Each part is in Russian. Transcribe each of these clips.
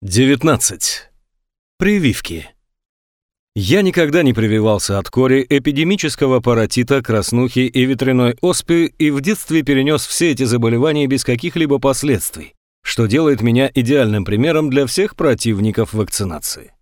19. Прививки. Я никогда не прививался от кори, эпидемического паротита, краснухи и ветряной оспы и в детстве перенес все эти заболевания без каких-либо последствий, что делает меня идеальным примером для всех противников вакцинации.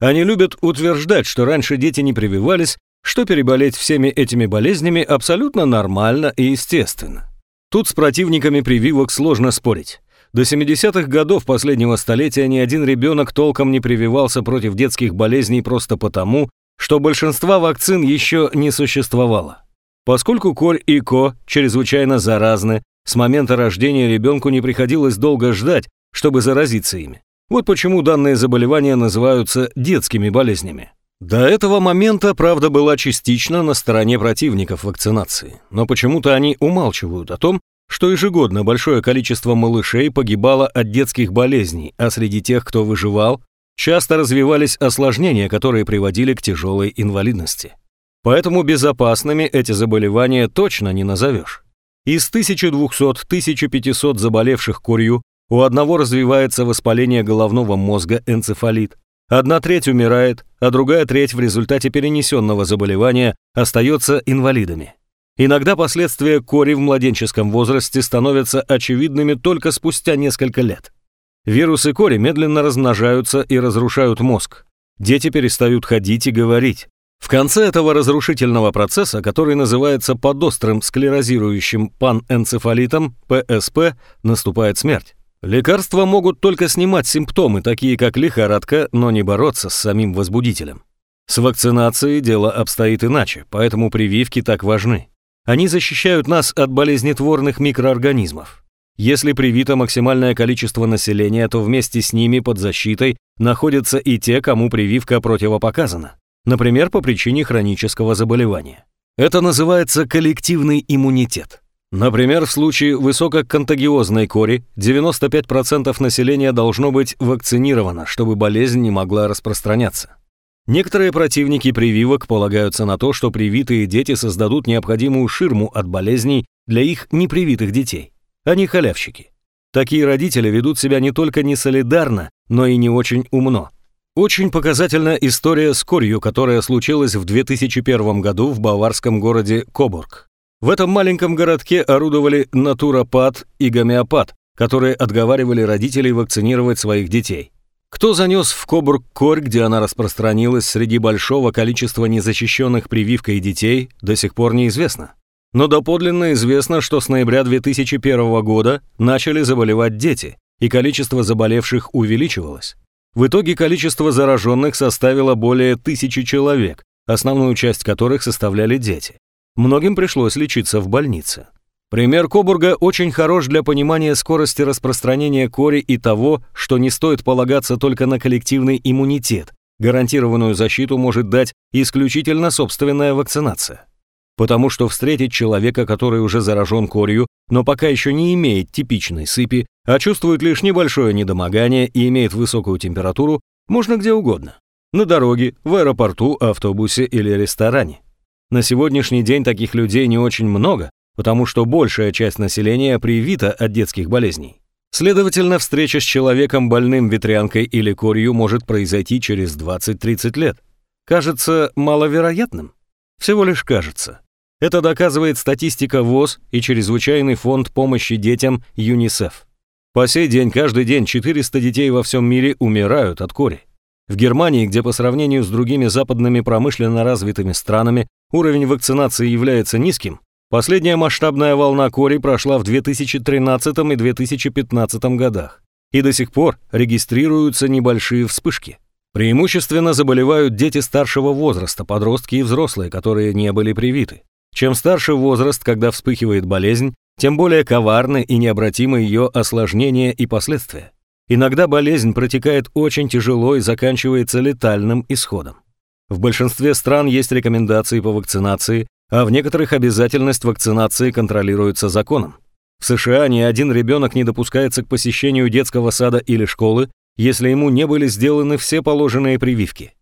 Они любят утверждать, что раньше дети не прививались, что переболеть всеми этими болезнями абсолютно нормально и естественно. Тут с противниками прививок сложно спорить. До 70-х годов последнего столетия ни один ребенок толком не прививался против детских болезней просто потому, что большинства вакцин еще не существовало. Поскольку корь и ко чрезвычайно заразны, с момента рождения ребенку не приходилось долго ждать, чтобы заразиться ими. Вот почему данные заболевания называются детскими болезнями. До этого момента правда была частично на стороне противников вакцинации, но почему-то они умалчивают о том, что ежегодно большое количество малышей погибало от детских болезней, а среди тех, кто выживал, часто развивались осложнения, которые приводили к тяжелой инвалидности. Поэтому безопасными эти заболевания точно не назовешь. Из 1200-1500 заболевших курью у одного развивается воспаление головного мозга, энцефалит. Одна треть умирает, а другая треть в результате перенесенного заболевания остается инвалидами. Иногда последствия кори в младенческом возрасте становятся очевидными только спустя несколько лет. Вирусы кори медленно размножаются и разрушают мозг. Дети перестают ходить и говорить. В конце этого разрушительного процесса, который называется подострым склерозирующим панэнцефалитом, ПСП, наступает смерть. Лекарства могут только снимать симптомы, такие как лихорадка, но не бороться с самим возбудителем. С вакцинацией дело обстоит иначе, поэтому прививки так важны. Они защищают нас от болезнетворных микроорганизмов. Если привито максимальное количество населения, то вместе с ними под защитой находятся и те, кому прививка противопоказана, например, по причине хронического заболевания. Это называется коллективный иммунитет. Например, в случае высококонтагиозной кори 95% населения должно быть вакцинировано, чтобы болезнь не могла распространяться. Некоторые противники прививок полагаются на то, что привитые дети создадут необходимую ширму от болезней для их непривитых детей. Они халявщики. Такие родители ведут себя не только не солидарно, но и не очень умно. Очень показательна история с корью, которая случилась в 2001 году в баварском городе Кобург. В этом маленьком городке орудовали натуропат и гомеопат, которые отговаривали родителей вакцинировать своих детей. Кто занес в Кобург корь, где она распространилась среди большого количества незащищенных прививкой детей, до сих пор неизвестно. Но доподлинно известно, что с ноября 2001 года начали заболевать дети, и количество заболевших увеличивалось. В итоге количество зараженных составило более тысячи человек, основную часть которых составляли дети. Многим пришлось лечиться в больнице. Пример Кобурга очень хорош для понимания скорости распространения кори и того, что не стоит полагаться только на коллективный иммунитет. Гарантированную защиту может дать исключительно собственная вакцинация. Потому что встретить человека, который уже заражен корью, но пока еще не имеет типичной сыпи, а чувствует лишь небольшое недомогание и имеет высокую температуру, можно где угодно. На дороге, в аэропорту, автобусе или ресторане. На сегодняшний день таких людей не очень много, потому что большая часть населения привита от детских болезней. Следовательно, встреча с человеком больным ветрянкой или корью может произойти через 20-30 лет. Кажется маловероятным? Всего лишь кажется. Это доказывает статистика ВОЗ и чрезвычайный фонд помощи детям ЮНИСЕФ. По сей день каждый день 400 детей во всем мире умирают от кори. В Германии, где по сравнению с другими западными промышленно развитыми странами уровень вакцинации является низким, Последняя масштабная волна кори прошла в 2013 и 2015 годах, и до сих пор регистрируются небольшие вспышки. Преимущественно заболевают дети старшего возраста, подростки и взрослые, которые не были привиты. Чем старше возраст, когда вспыхивает болезнь, тем более коварны и необратимы ее осложнения и последствия. Иногда болезнь протекает очень тяжело и заканчивается летальным исходом. В большинстве стран есть рекомендации по вакцинации, а в некоторых обязательность вакцинации контролируется законом. В США ни один ребенок не допускается к посещению детского сада или школы, если ему не были сделаны все положенные прививки.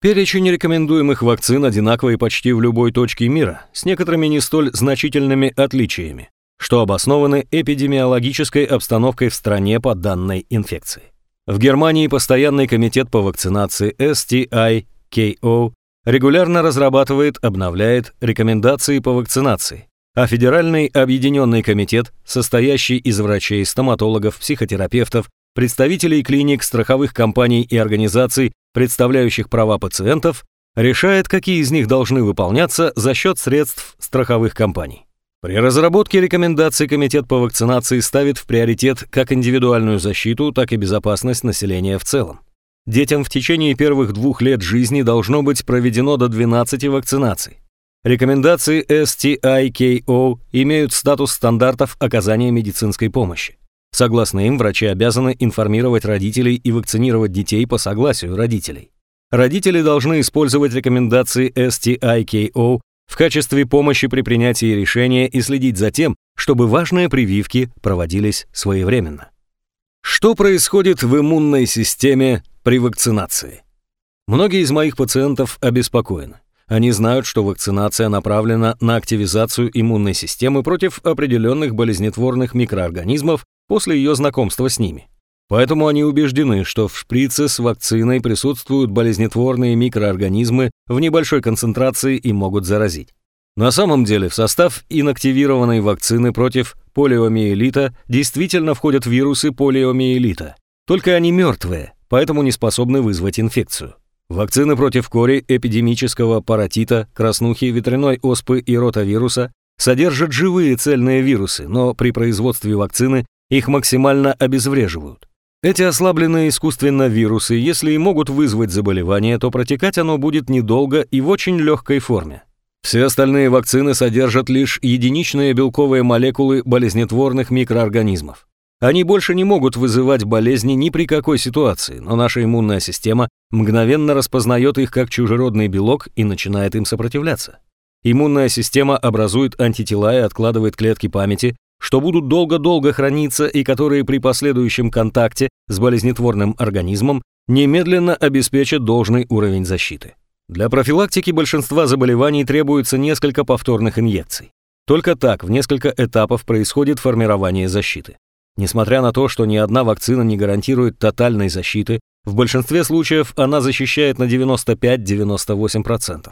Перечень рекомендуемых вакцин одинаковый почти в любой точке мира, с некоторыми не столь значительными отличиями, что обоснованы эпидемиологической обстановкой в стране по данной инфекции. В Германии постоянный комитет по вакцинации STI-KO регулярно разрабатывает, обновляет рекомендации по вакцинации, а Федеральный объединенный комитет, состоящий из врачей, стоматологов, психотерапевтов, представителей клиник, страховых компаний и организаций, представляющих права пациентов, решает, какие из них должны выполняться за счет средств страховых компаний. При разработке рекомендаций Комитет по вакцинации ставит в приоритет как индивидуальную защиту, так и безопасность населения в целом. Детям в течение первых двух лет жизни должно быть проведено до 12 вакцинаций. Рекомендации STIKO имеют статус стандартов оказания медицинской помощи. Согласно им, врачи обязаны информировать родителей и вакцинировать детей по согласию родителей. Родители должны использовать рекомендации STIKO в качестве помощи при принятии решения и следить за тем, чтобы важные прививки проводились своевременно. Что происходит в иммунной системе при вакцинации? Многие из моих пациентов обеспокоены. Они знают, что вакцинация направлена на активизацию иммунной системы против определенных болезнетворных микроорганизмов после ее знакомства с ними. Поэтому они убеждены, что в шприце с вакциной присутствуют болезнетворные микроорганизмы в небольшой концентрации и могут заразить. На самом деле в состав инактивированной вакцины против полиомиелита действительно входят вирусы полиомиелита. Только они мертвые, поэтому не способны вызвать инфекцию. Вакцины против кори, эпидемического паротита, краснухи, ветряной оспы и ротавируса содержат живые цельные вирусы, но при производстве вакцины их максимально обезвреживают. Эти ослабленные искусственно вирусы, если и могут вызвать заболевание, то протекать оно будет недолго и в очень легкой форме. Все остальные вакцины содержат лишь единичные белковые молекулы болезнетворных микроорганизмов. Они больше не могут вызывать болезни ни при какой ситуации, но наша иммунная система мгновенно распознает их как чужеродный белок и начинает им сопротивляться. Иммунная система образует антитела и откладывает клетки памяти, что будут долго-долго храниться и которые при последующем контакте с болезнетворным организмом немедленно обеспечат должный уровень защиты. Для профилактики большинства заболеваний требуется несколько повторных инъекций. Только так в несколько этапов происходит формирование защиты. Несмотря на то, что ни одна вакцина не гарантирует тотальной защиты, в большинстве случаев она защищает на 95-98%.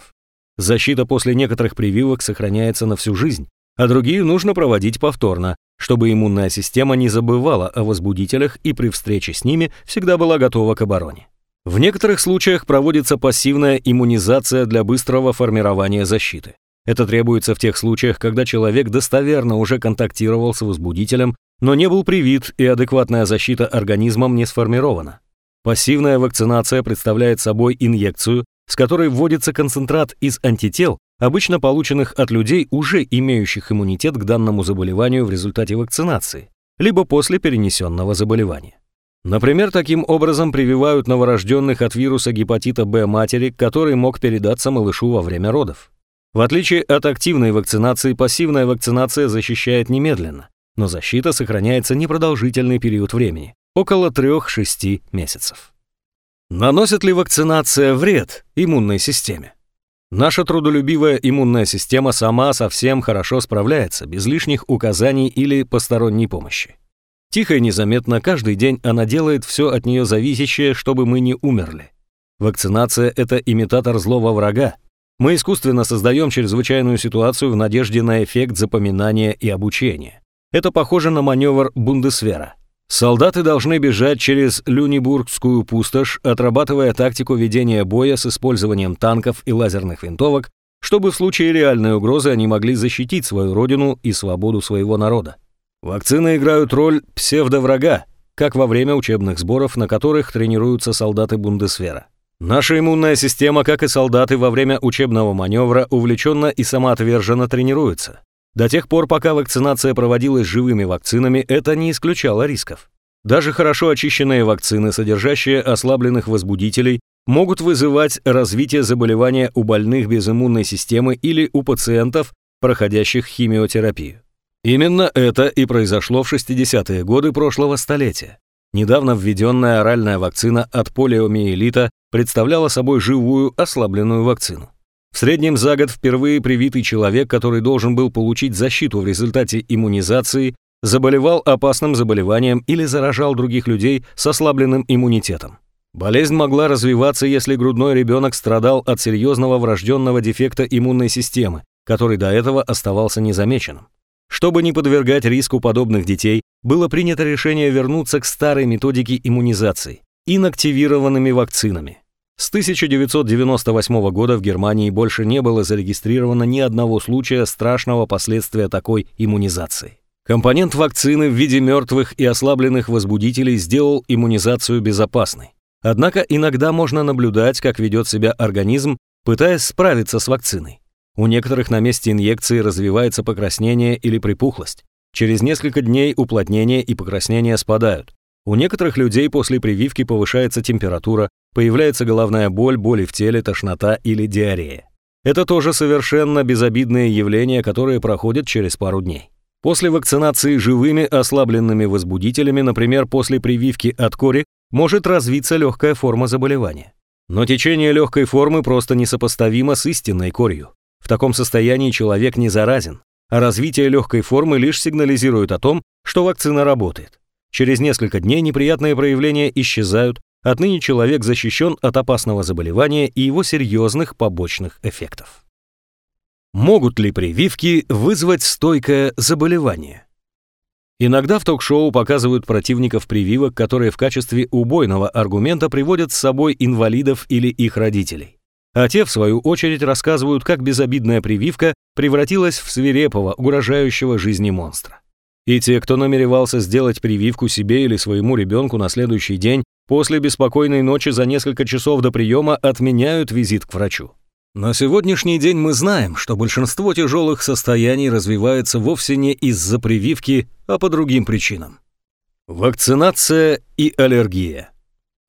Защита после некоторых прививок сохраняется на всю жизнь, а другие нужно проводить повторно, чтобы иммунная система не забывала о возбудителях и при встрече с ними всегда была готова к обороне. В некоторых случаях проводится пассивная иммунизация для быстрого формирования защиты. Это требуется в тех случаях, когда человек достоверно уже контактировал с возбудителем, но не был привит и адекватная защита организмом не сформирована. Пассивная вакцинация представляет собой инъекцию, с которой вводится концентрат из антител, обычно полученных от людей, уже имеющих иммунитет к данному заболеванию в результате вакцинации, либо после перенесенного заболевания. Например, таким образом прививают новорожденных от вируса гепатита Б матери, который мог передаться малышу во время родов. В отличие от активной вакцинации, пассивная вакцинация защищает немедленно, но защита сохраняется непродолжительный период времени – около 3-6 месяцев. Наносит ли вакцинация вред иммунной системе? Наша трудолюбивая иммунная система сама совсем хорошо справляется, без лишних указаний или посторонней помощи. Тихо и незаметно каждый день она делает все от нее зависящее, чтобы мы не умерли. Вакцинация – это имитатор злого врага. Мы искусственно создаем чрезвычайную ситуацию в надежде на эффект запоминания и обучения. Это похоже на маневр Бундесвера – Солдаты должны бежать через Люнибургскую пустошь, отрабатывая тактику ведения боя с использованием танков и лазерных винтовок, чтобы в случае реальной угрозы они могли защитить свою родину и свободу своего народа. Вакцины играют роль псевдоврага, как во время учебных сборов, на которых тренируются солдаты Бундесвера. Наша иммунная система, как и солдаты во время учебного маневра, увлеченно и самоотверженно тренируется. До тех пор, пока вакцинация проводилась живыми вакцинами, это не исключало рисков. Даже хорошо очищенные вакцины, содержащие ослабленных возбудителей, могут вызывать развитие заболевания у больных без иммунной системы или у пациентов, проходящих химиотерапию. Именно это и произошло в 60-е годы прошлого столетия. Недавно введенная оральная вакцина от полиомиелита представляла собой живую ослабленную вакцину. В среднем за год впервые привитый человек, который должен был получить защиту в результате иммунизации, заболевал опасным заболеванием или заражал других людей с ослабленным иммунитетом. Болезнь могла развиваться, если грудной ребенок страдал от серьезного врожденного дефекта иммунной системы, который до этого оставался незамеченным. Чтобы не подвергать риску подобных детей, было принято решение вернуться к старой методике иммунизации – инактивированными вакцинами. С 1998 года в Германии больше не было зарегистрировано ни одного случая страшного последствия такой иммунизации. Компонент вакцины в виде мертвых и ослабленных возбудителей сделал иммунизацию безопасной. Однако иногда можно наблюдать, как ведет себя организм, пытаясь справиться с вакциной. У некоторых на месте инъекции развивается покраснение или припухлость. Через несколько дней уплотнение и покраснение спадают. У некоторых людей после прививки повышается температура, появляется головная боль, боли в теле, тошнота или диарея. Это тоже совершенно безобидные явления, которые проходят через пару дней. После вакцинации живыми ослабленными возбудителями, например, после прививки от кори, может развиться легкая форма заболевания. Но течение легкой формы просто несопоставимо с истинной корью. В таком состоянии человек не заразен, а развитие легкой формы лишь сигнализирует о том, что вакцина работает. Через несколько дней неприятные проявления исчезают, Отныне человек защищен от опасного заболевания и его серьезных побочных эффектов. Могут ли прививки вызвать стойкое заболевание? Иногда в ток-шоу показывают противников прививок, которые в качестве убойного аргумента приводят с собой инвалидов или их родителей. А те, в свою очередь, рассказывают, как безобидная прививка превратилась в свирепого, угрожающего жизни монстра. И те, кто намеревался сделать прививку себе или своему ребенку на следующий день, после беспокойной ночи за несколько часов до приема отменяют визит к врачу. На сегодняшний день мы знаем, что большинство тяжелых состояний развивается вовсе не из-за прививки, а по другим причинам. Вакцинация и аллергия.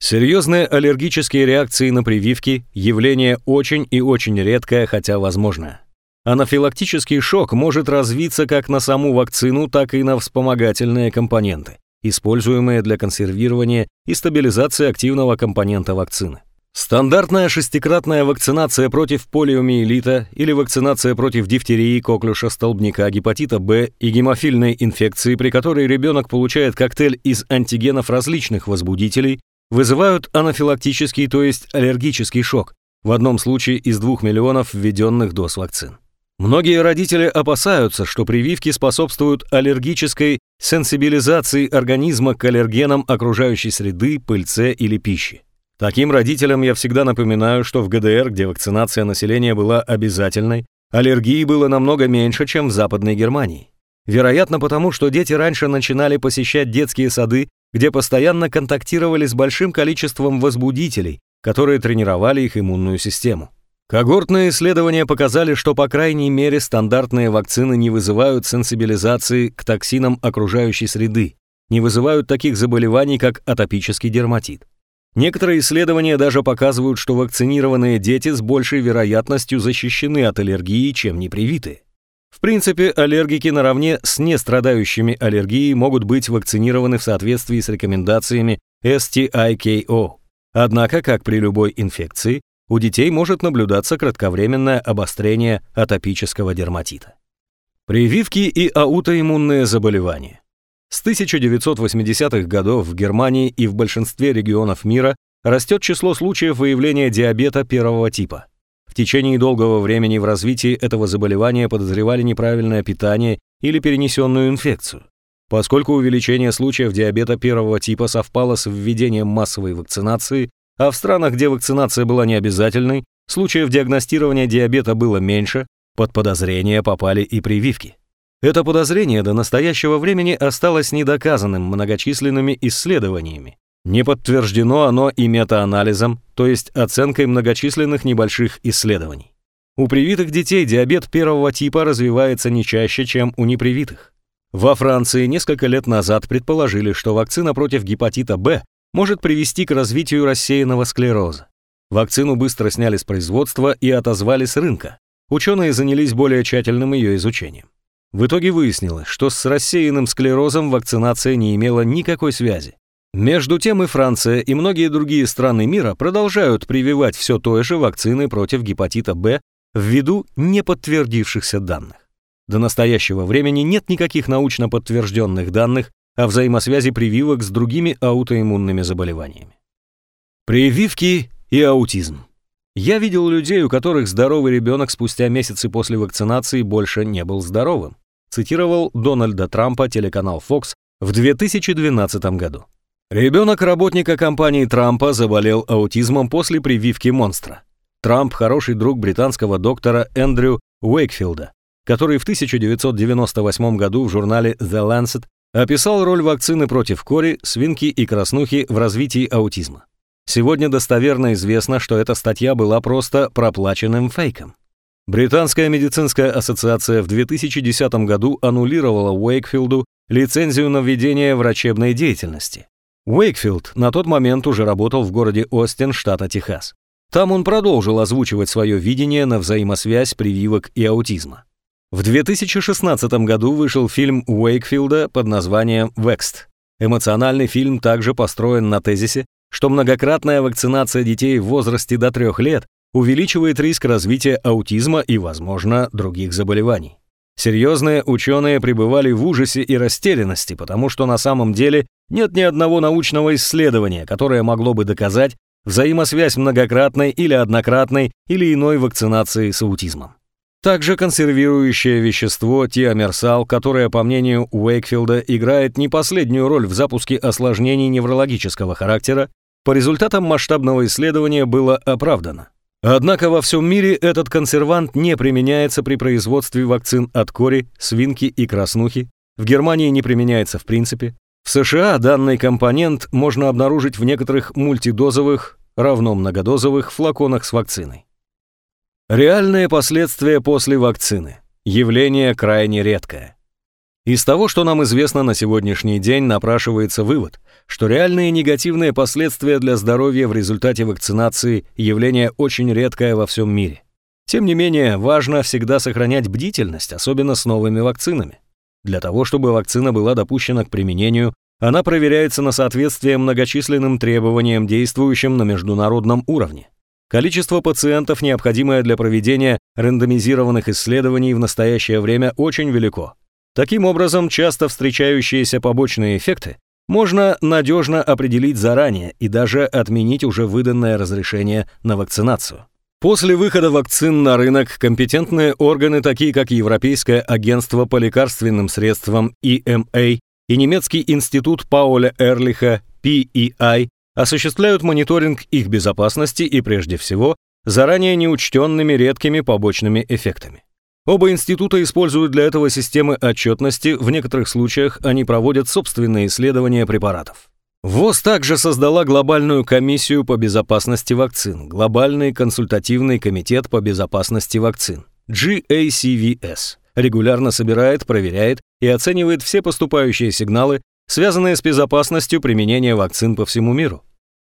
Серьезные аллергические реакции на прививки – явление очень и очень редкое, хотя возможное. Анафилактический шок может развиться как на саму вакцину, так и на вспомогательные компоненты, используемые для консервирования и стабилизации активного компонента вакцины. Стандартная шестикратная вакцинация против полиомиелита или вакцинация против дифтерии, коклюша, столбняка, гепатита Б и гемофильной инфекции, при которой ребенок получает коктейль из антигенов различных возбудителей, вызывают анафилактический, то есть аллергический шок, в одном случае из 2 миллионов введенных доз вакцин. Многие родители опасаются, что прививки способствуют аллергической сенсибилизации организма к аллергенам окружающей среды, пыльце или пищи. Таким родителям я всегда напоминаю, что в ГДР, где вакцинация населения была обязательной, аллергии было намного меньше, чем в Западной Германии. Вероятно, потому что дети раньше начинали посещать детские сады, где постоянно контактировали с большим количеством возбудителей, которые тренировали их иммунную систему. Когортные исследования показали, что по крайней мере стандартные вакцины не вызывают сенсибилизации к токсинам окружающей среды, не вызывают таких заболеваний, как атопический дерматит. Некоторые исследования даже показывают, что вакцинированные дети с большей вероятностью защищены от аллергии, чем непривитые. В принципе, аллергики наравне с нестрадающими аллергией могут быть вакцинированы в соответствии с рекомендациями STIKO. Однако, как при любой инфекции, у детей может наблюдаться кратковременное обострение атопического дерматита. Прививки и аутоиммунные заболевания. С 1980-х годов в Германии и в большинстве регионов мира растет число случаев выявления диабета первого типа. В течение долгого времени в развитии этого заболевания подозревали неправильное питание или перенесенную инфекцию. Поскольку увеличение случаев диабета первого типа совпало с введением массовой вакцинации, а в странах, где вакцинация была необязательной, случаев диагностирования диабета было меньше, под подозрение попали и прививки. Это подозрение до настоящего времени осталось недоказанным многочисленными исследованиями. Не подтверждено оно и метаанализом, то есть оценкой многочисленных небольших исследований. У привитых детей диабет первого типа развивается не чаще, чем у непривитых. Во Франции несколько лет назад предположили, что вакцина против гепатита Б может привести к развитию рассеянного склероза. Вакцину быстро сняли с производства и отозвали с рынка. Ученые занялись более тщательным ее изучением. В итоге выяснилось, что с рассеянным склерозом вакцинация не имела никакой связи. Между тем и Франция, и многие другие страны мира продолжают прививать все той же вакцины против гепатита Б ввиду неподтвердившихся данных. До настоящего времени нет никаких научно подтвержденных данных о взаимосвязи прививок с другими аутоиммунными заболеваниями. Прививки и аутизм. Я видел людей, у которых здоровый ребенок спустя месяцы после вакцинации больше не был здоровым, цитировал Дональда Трампа телеканал Fox в 2012 году. Ребенок работника компании Трампа заболел аутизмом после прививки монстра. Трамп – хороший друг британского доктора Эндрю Уэйкфилда, который в 1998 году в журнале The Lancet описал роль вакцины против кори, свинки и краснухи в развитии аутизма. Сегодня достоверно известно, что эта статья была просто проплаченным фейком. Британская медицинская ассоциация в 2010 году аннулировала Уэйкфилду лицензию на введение врачебной деятельности. Уэйкфилд на тот момент уже работал в городе Остин, штата Техас. Там он продолжил озвучивать свое видение на взаимосвязь прививок и аутизма. В 2016 году вышел фильм Уэйкфилда под названием «Векст». Эмоциональный фильм также построен на тезисе, что многократная вакцинация детей в возрасте до трех лет увеличивает риск развития аутизма и, возможно, других заболеваний. Серьезные ученые пребывали в ужасе и растерянности, потому что на самом деле нет ни одного научного исследования, которое могло бы доказать взаимосвязь многократной или однократной или иной вакцинации с аутизмом. Также консервирующее вещество тиамерсал, которое, по мнению Уэйкфилда, играет не последнюю роль в запуске осложнений неврологического характера, по результатам масштабного исследования было оправдано. Однако во всем мире этот консервант не применяется при производстве вакцин от кори, свинки и краснухи, в Германии не применяется в принципе. В США данный компонент можно обнаружить в некоторых мультидозовых, равно многодозовых флаконах с вакциной. Реальные последствия после вакцины. Явление крайне редкое. Из того, что нам известно на сегодняшний день, напрашивается вывод, что реальные негативные последствия для здоровья в результате вакцинации – явление очень редкое во всем мире. Тем не менее, важно всегда сохранять бдительность, особенно с новыми вакцинами. Для того, чтобы вакцина была допущена к применению, она проверяется на соответствие многочисленным требованиям, действующим на международном уровне. Количество пациентов, необходимое для проведения рандомизированных исследований в настоящее время, очень велико. Таким образом, часто встречающиеся побочные эффекты можно надежно определить заранее и даже отменить уже выданное разрешение на вакцинацию. После выхода вакцин на рынок компетентные органы, такие как Европейское агентство по лекарственным средствам EMA и немецкий институт Пауля Эрлиха PEI, осуществляют мониторинг их безопасности и, прежде всего, заранее неучтенными редкими побочными эффектами. Оба института используют для этого системы отчетности, в некоторых случаях они проводят собственные исследования препаратов. ВОЗ также создала глобальную комиссию по безопасности вакцин, глобальный консультативный комитет по безопасности вакцин, GACVS, регулярно собирает, проверяет и оценивает все поступающие сигналы, связанные с безопасностью применения вакцин по всему миру.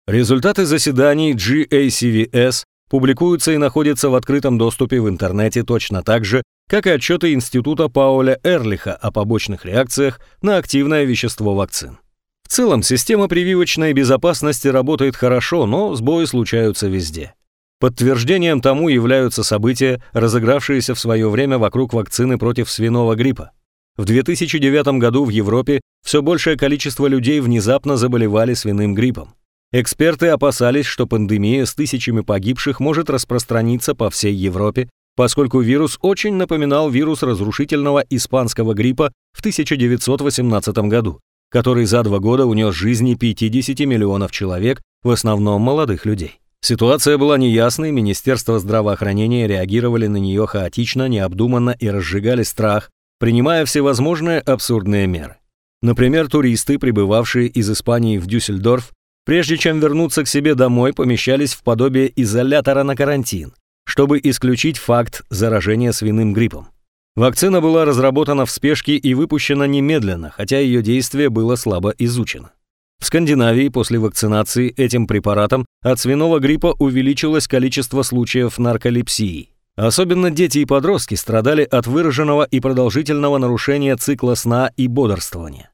Результаты заседаний GACVS публикуются и находятся в открытом доступе в интернете точно так же, как и отчеты Института Пауля Эрлиха о побочных реакциях на активное вещество вакцин. В целом, система прививочной безопасности работает хорошо, но сбои случаются везде. Подтверждением тому являются события, разыгравшиеся в свое время вокруг вакцины против свиного гриппа. В 2009 году в Европе все большее количество людей внезапно заболевали свиным гриппом. Эксперты опасались, что пандемия с тысячами погибших может распространиться по всей Европе, поскольку вирус очень напоминал вирус разрушительного испанского гриппа в 1918 году, который за два года унес жизни 50 миллионов человек, в основном молодых людей. Ситуация была неясной, Министерство здравоохранения реагировали на нее хаотично, необдуманно и разжигали страх, принимая всевозможные абсурдные меры. Например, туристы, прибывавшие из Испании в Дюссельдорф, прежде чем вернуться к себе домой, помещались в подобие изолятора на карантин, чтобы исключить факт заражения свиным гриппом. Вакцина была разработана в спешке и выпущена немедленно, хотя ее действие было слабо изучено. В Скандинавии после вакцинации этим препаратом от свиного гриппа увеличилось количество случаев нарколепсии. Особенно дети и подростки страдали от выраженного и продолжительного нарушения цикла сна и бодрствования.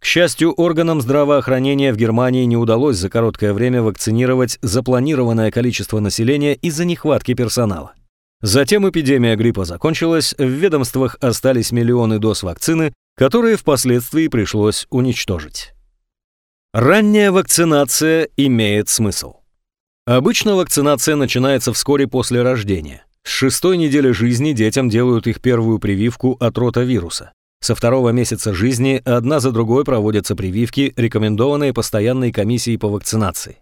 К счастью, органам здравоохранения в Германии не удалось за короткое время вакцинировать запланированное количество населения из-за нехватки персонала. Затем эпидемия гриппа закончилась, в ведомствах остались миллионы доз вакцины, которые впоследствии пришлось уничтожить. Ранняя вакцинация имеет смысл. Обычно вакцинация начинается вскоре после рождения. С шестой недели жизни детям делают их первую прививку от ротавируса. Со второго месяца жизни одна за другой проводятся прививки, рекомендованные постоянной комиссией по вакцинации.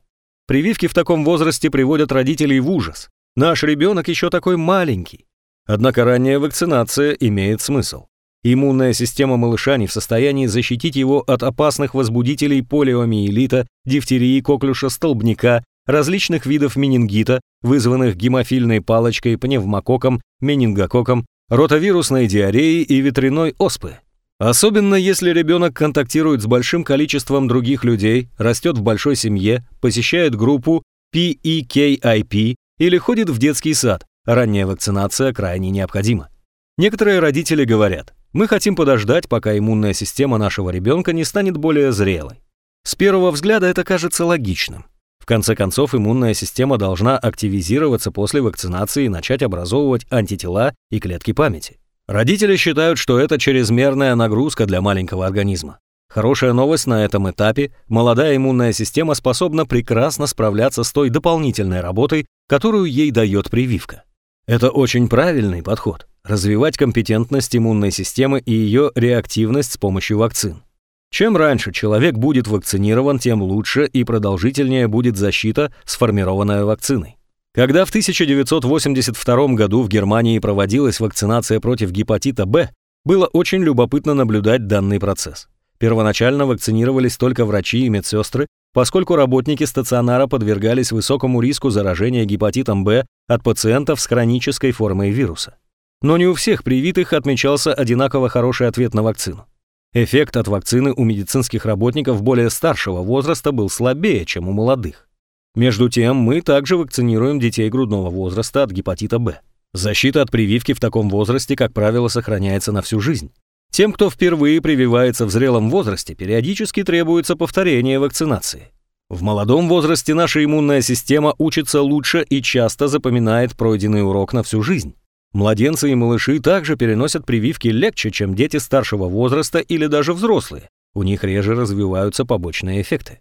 Прививки в таком возрасте приводят родителей в ужас. Наш ребенок еще такой маленький. Однако ранняя вакцинация имеет смысл. Иммунная система малыша не в состоянии защитить его от опасных возбудителей полиомиелита, дифтерии, коклюша, столбняка, различных видов менингита, вызванных гемофильной палочкой, пневмококком, менингококком, ротавирусной диареей и ветряной оспы. Особенно если ребенок контактирует с большим количеством других людей, растет в большой семье, посещает группу PEKIP или ходит в детский сад, ранняя вакцинация крайне необходима. Некоторые родители говорят, мы хотим подождать, пока иммунная система нашего ребенка не станет более зрелой. С первого взгляда это кажется логичным конце концов, иммунная система должна активизироваться после вакцинации и начать образовывать антитела и клетки памяти. Родители считают, что это чрезмерная нагрузка для маленького организма. Хорошая новость на этом этапе – молодая иммунная система способна прекрасно справляться с той дополнительной работой, которую ей дает прививка. Это очень правильный подход – развивать компетентность иммунной системы и ее реактивность с помощью вакцин. Чем раньше человек будет вакцинирован, тем лучше и продолжительнее будет защита, сформированная вакциной. Когда в 1982 году в Германии проводилась вакцинация против гепатита Б, было очень любопытно наблюдать данный процесс. Первоначально вакцинировались только врачи и медсестры, поскольку работники стационара подвергались высокому риску заражения гепатитом Б от пациентов с хронической формой вируса. Но не у всех привитых отмечался одинаково хороший ответ на вакцину. Эффект от вакцины у медицинских работников более старшего возраста был слабее, чем у молодых. Между тем, мы также вакцинируем детей грудного возраста от гепатита Б. Защита от прививки в таком возрасте, как правило, сохраняется на всю жизнь. Тем, кто впервые прививается в зрелом возрасте, периодически требуется повторение вакцинации. В молодом возрасте наша иммунная система учится лучше и часто запоминает пройденный урок на всю жизнь. Младенцы и малыши также переносят прививки легче, чем дети старшего возраста или даже взрослые. У них реже развиваются побочные эффекты.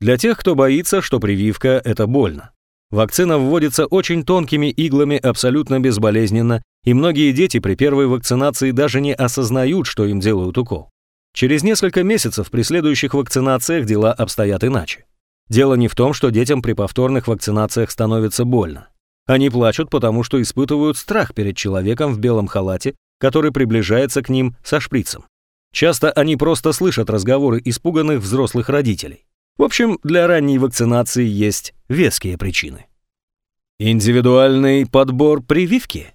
Для тех, кто боится, что прививка – это больно. Вакцина вводится очень тонкими иглами абсолютно безболезненно, и многие дети при первой вакцинации даже не осознают, что им делают укол. Через несколько месяцев при следующих вакцинациях дела обстоят иначе. Дело не в том, что детям при повторных вакцинациях становится больно. Они плачут, потому что испытывают страх перед человеком в белом халате, который приближается к ним со шприцем. Часто они просто слышат разговоры испуганных взрослых родителей. В общем, для ранней вакцинации есть веские причины. Индивидуальный подбор прививки.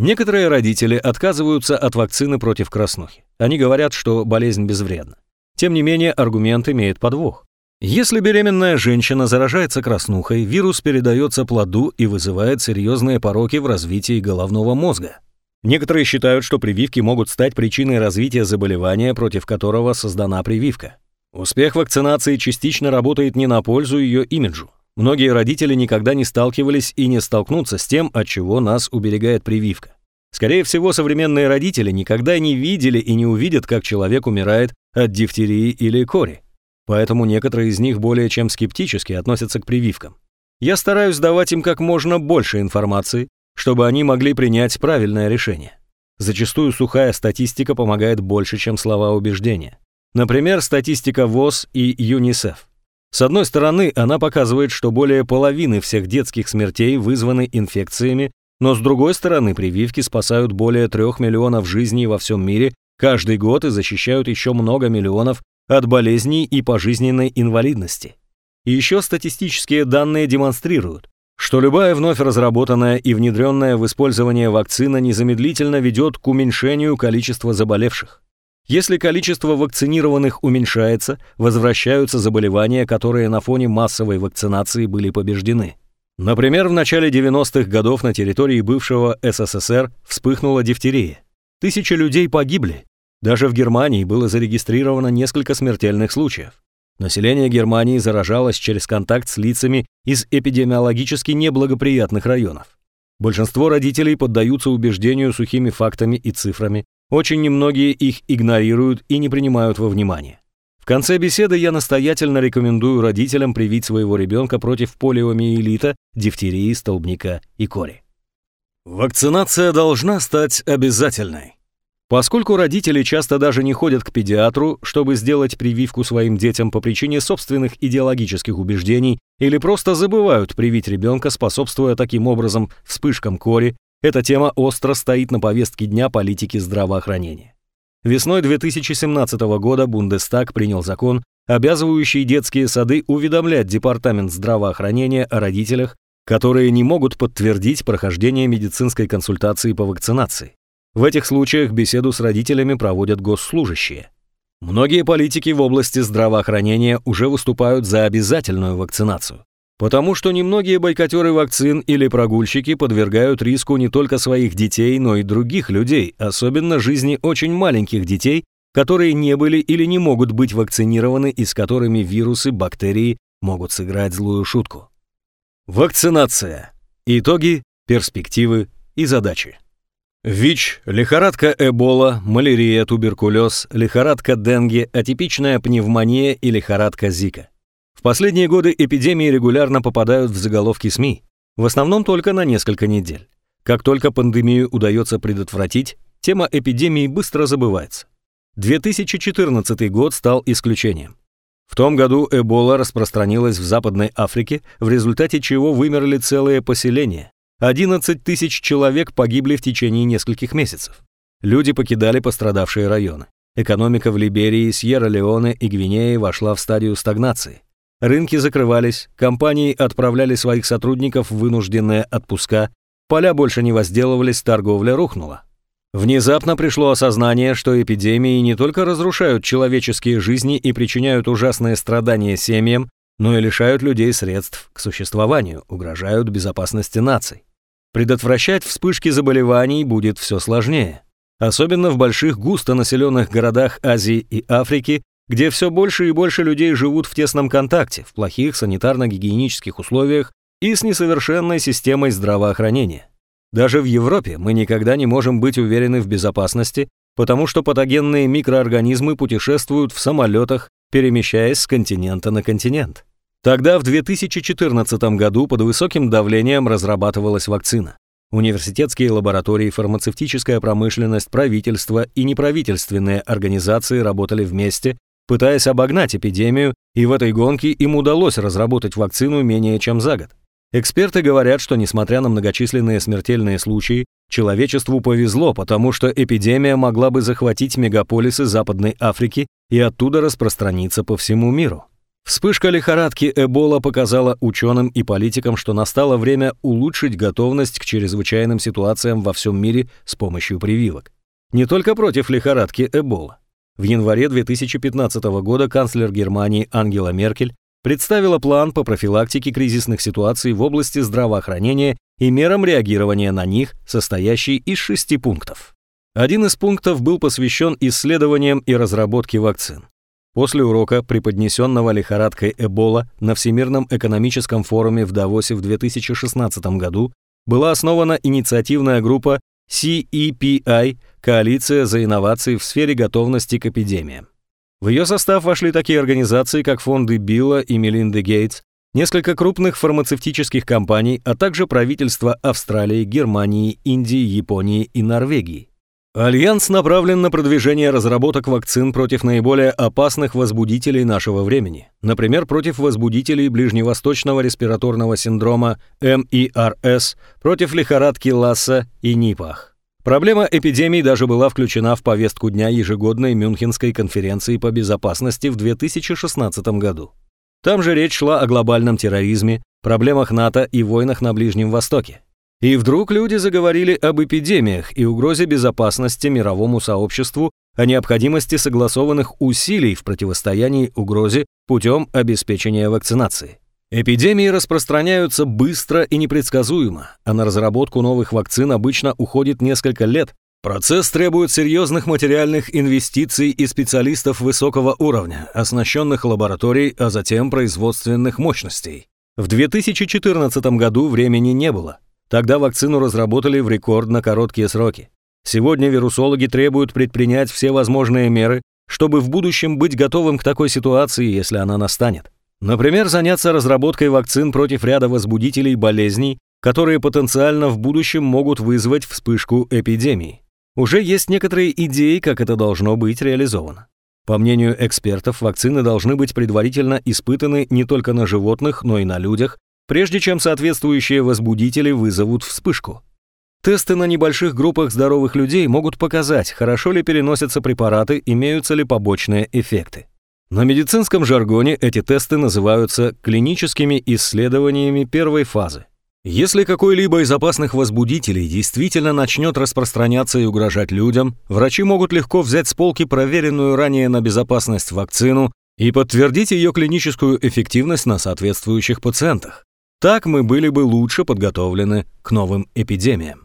Некоторые родители отказываются от вакцины против краснухи. Они говорят, что болезнь безвредна. Тем не менее, аргумент имеет подвох. Если беременная женщина заражается краснухой, вирус передается плоду и вызывает серьезные пороки в развитии головного мозга. Некоторые считают, что прививки могут стать причиной развития заболевания, против которого создана прививка. Успех вакцинации частично работает не на пользу ее имиджу. Многие родители никогда не сталкивались и не столкнутся с тем, от чего нас уберегает прививка. Скорее всего, современные родители никогда не видели и не увидят, как человек умирает от дифтерии или кори. Поэтому некоторые из них более чем скептически относятся к прививкам. Я стараюсь давать им как можно больше информации, чтобы они могли принять правильное решение. Зачастую сухая статистика помогает больше, чем слова убеждения. Например, статистика ВОЗ и ЮНИСЕФ. С одной стороны, она показывает, что более половины всех детских смертей вызваны инфекциями, но с другой стороны, прививки спасают более трех миллионов жизней во всем мире каждый год и защищают еще много миллионов от болезней и пожизненной инвалидности. Еще статистические данные демонстрируют, что любая вновь разработанная и внедренная в использование вакцина незамедлительно ведет к уменьшению количества заболевших. Если количество вакцинированных уменьшается, возвращаются заболевания, которые на фоне массовой вакцинации были побеждены. Например, в начале 90-х годов на территории бывшего СССР вспыхнула дифтерия. Тысячи людей погибли, даже в Германии было зарегистрировано несколько смертельных случаев. Население Германии заражалось через контакт с лицами из эпидемиологически неблагоприятных районов. Большинство родителей поддаются убеждению сухими фактами и цифрами, очень немногие их игнорируют и не принимают во внимание. В конце беседы я настоятельно рекомендую родителям привить своего ребенка против полиомиелита, дифтерии, столбняка и кори. Вакцинация должна стать обязательной. Поскольку родители часто даже не ходят к педиатру, чтобы сделать прививку своим детям по причине собственных идеологических убеждений или просто забывают привить ребенка, способствуя таким образом вспышкам кори, эта тема остро стоит на повестке дня политики здравоохранения. Весной 2017 года Бундестаг принял закон, обязывающий детские сады уведомлять Департамент здравоохранения о родителях, которые не могут подтвердить прохождение медицинской консультации по вакцинации. В этих случаях беседу с родителями проводят госслужащие. Многие политики в области здравоохранения уже выступают за обязательную вакцинацию. Потому что немногие бойкотеры вакцин или прогульщики подвергают риску не только своих детей, но и других людей, особенно жизни очень маленьких детей, которые не были или не могут быть вакцинированы и с которыми вирусы, бактерии могут сыграть злую шутку. Вакцинация. Итоги, перспективы и задачи. ВИЧ, лихорадка Эбола, малярия, туберкулез, лихорадка Денге, атипичная пневмония и лихорадка Зика. В последние годы эпидемии регулярно попадают в заголовки СМИ, в основном только на несколько недель. Как только пандемию удается предотвратить, тема эпидемии быстро забывается. 2014 год стал исключением. В том году Эбола распространилась в Западной Африке, в результате чего вымерли целые поселения. 11 тысяч человек погибли в течение нескольких месяцев. Люди покидали пострадавшие районы. Экономика в Либерии, Сьерра-Леоне и Гвинее вошла в стадию стагнации. Рынки закрывались, компании отправляли своих сотрудников в вынужденные отпуска, поля больше не возделывались, торговля рухнула. Внезапно пришло осознание, что эпидемии не только разрушают человеческие жизни и причиняют ужасные страдания семьям, но и лишают людей средств к существованию, угрожают безопасности наций. Предотвращать вспышки заболеваний будет все сложнее. Особенно в больших густонаселенных городах Азии и Африки, где все больше и больше людей живут в тесном контакте, в плохих санитарно-гигиенических условиях и с несовершенной системой здравоохранения. Даже в Европе мы никогда не можем быть уверены в безопасности, потому что патогенные микроорганизмы путешествуют в самолетах, перемещаясь с континента на континент. Тогда, в 2014 году, под высоким давлением разрабатывалась вакцина. Университетские лаборатории, фармацевтическая промышленность, правительство и неправительственные организации работали вместе, пытаясь обогнать эпидемию, и в этой гонке им удалось разработать вакцину менее чем за год. Эксперты говорят, что несмотря на многочисленные смертельные случаи, человечеству повезло, потому что эпидемия могла бы захватить мегаполисы Западной Африки и оттуда распространиться по всему миру. Вспышка лихорадки Эбола показала ученым и политикам, что настало время улучшить готовность к чрезвычайным ситуациям во всем мире с помощью прививок. Не только против лихорадки Эбола. В январе 2015 года канцлер Германии Ангела Меркель представила план по профилактике кризисных ситуаций в области здравоохранения и мерам реагирования на них, состоящий из шести пунктов. Один из пунктов был посвящен исследованиям и разработке вакцин. После урока, преподнесенного лихорадкой Эбола на Всемирном экономическом форуме в Давосе в 2016 году, была основана инициативная группа CEPI – Коалиция за инновации в сфере готовности к эпидемиям. В ее состав вошли такие организации, как фонды Билла и Мелинды Гейтс, несколько крупных фармацевтических компаний, а также правительства Австралии, Германии, Индии, Японии и Норвегии. Альянс направлен на продвижение разработок вакцин против наиболее опасных возбудителей нашего времени, например, против возбудителей ближневосточного респираторного синдрома МИРС, против лихорадки Ласса и НИПАХ. Проблема эпидемий даже была включена в повестку дня ежегодной Мюнхенской конференции по безопасности в 2016 году. Там же речь шла о глобальном терроризме, проблемах НАТО и войнах на Ближнем Востоке. И вдруг люди заговорили об эпидемиях и угрозе безопасности мировому сообществу, о необходимости согласованных усилий в противостоянии угрозе путем обеспечения вакцинации. Эпидемии распространяются быстро и непредсказуемо, а на разработку новых вакцин обычно уходит несколько лет. Процесс требует серьезных материальных инвестиций и специалистов высокого уровня, оснащенных лабораторий, а затем производственных мощностей. В 2014 году времени не было. Тогда вакцину разработали в рекордно короткие сроки. Сегодня вирусологи требуют предпринять все возможные меры, чтобы в будущем быть готовым к такой ситуации, если она настанет. Например, заняться разработкой вакцин против ряда возбудителей болезней, которые потенциально в будущем могут вызвать вспышку эпидемии. Уже есть некоторые идеи, как это должно быть реализовано. По мнению экспертов, вакцины должны быть предварительно испытаны не только на животных, но и на людях, прежде чем соответствующие возбудители вызовут вспышку. Тесты на небольших группах здоровых людей могут показать, хорошо ли переносятся препараты, имеются ли побочные эффекты. На медицинском жаргоне эти тесты называются клиническими исследованиями первой фазы. Если какой-либо из опасных возбудителей действительно начнет распространяться и угрожать людям, врачи могут легко взять с полки проверенную ранее на безопасность вакцину и подтвердить ее клиническую эффективность на соответствующих пациентах. Так мы были бы лучше подготовлены к новым эпидемиям.